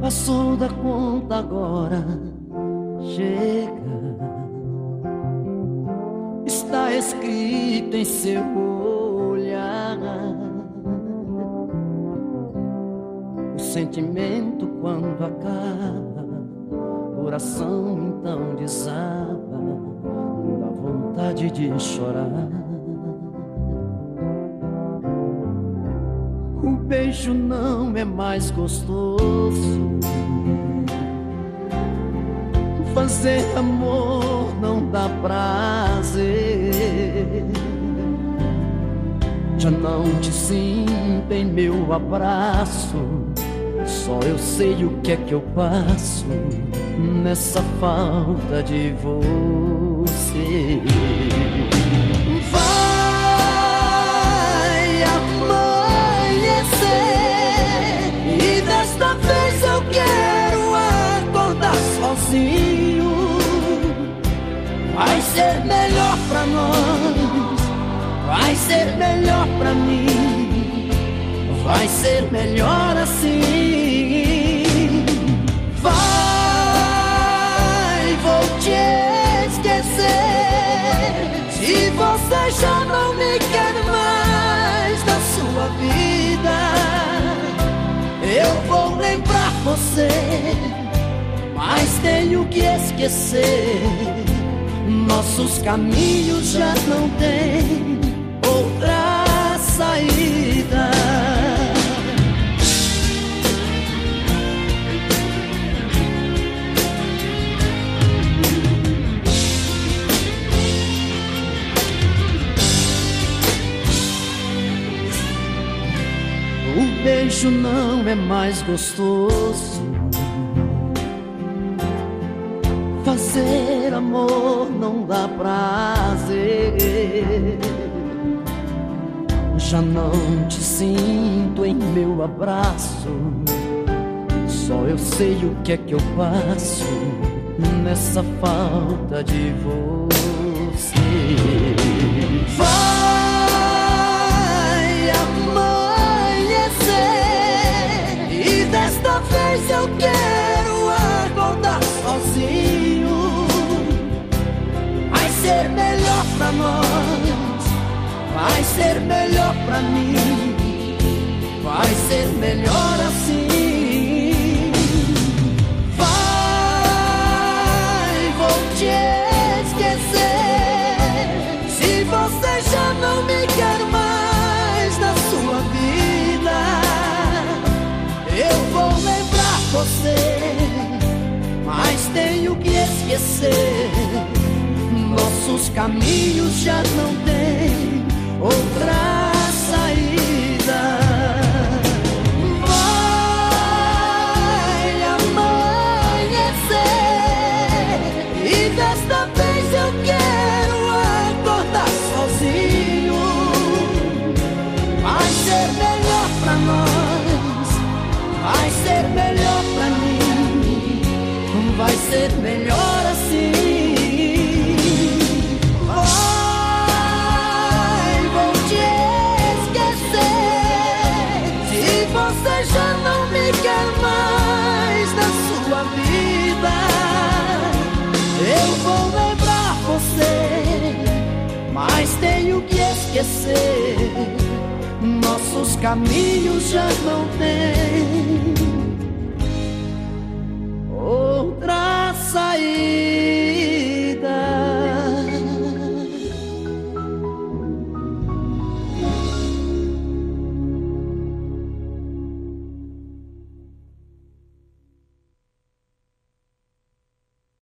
passou da conta agora. Chega. Está escrito em seu olhar. O sentimento quando acaba, coração então desaba, dá vontade de chorar. O beijo não é mais gostoso. Fazer amor não dá prazer. Já não te sinto em meu abraço. Só eu sei o que é que eu passo nessa falta de você. Vai ser melhor pra nós, vai ser melhor pra mim, vai ser melhor assim. Vai, vou te esquecer. Se você já não me quer mais na sua vida, eu vou lembrar você, mas tenho que esquecer nossos caminhos já não têm outra saída. O beijo não é mais gostoso Fazer amor não dá prazer. Já não te sinto em meu abraço. Só eu sei o que é que eu passo nessa falta de você. Vai ser melhor pra nós, vai ser melhor pra mim, vai ser melhor assim. Vai, vou te esquecer. Se você já não me quer mais na sua vida, eu vou lembrar você, mas tenho que esquecer nossos caminhos já não têm outra saída. Vai amanhecer e desta vez eu quero acordar sozinho. Vai ser melhor pra nós, vai ser melhor pra mim, vai ser melhor assim. Quer mais da sua vida. Eu vou lembrar você, mas tenho que esquecer. Nossos caminhos já não têm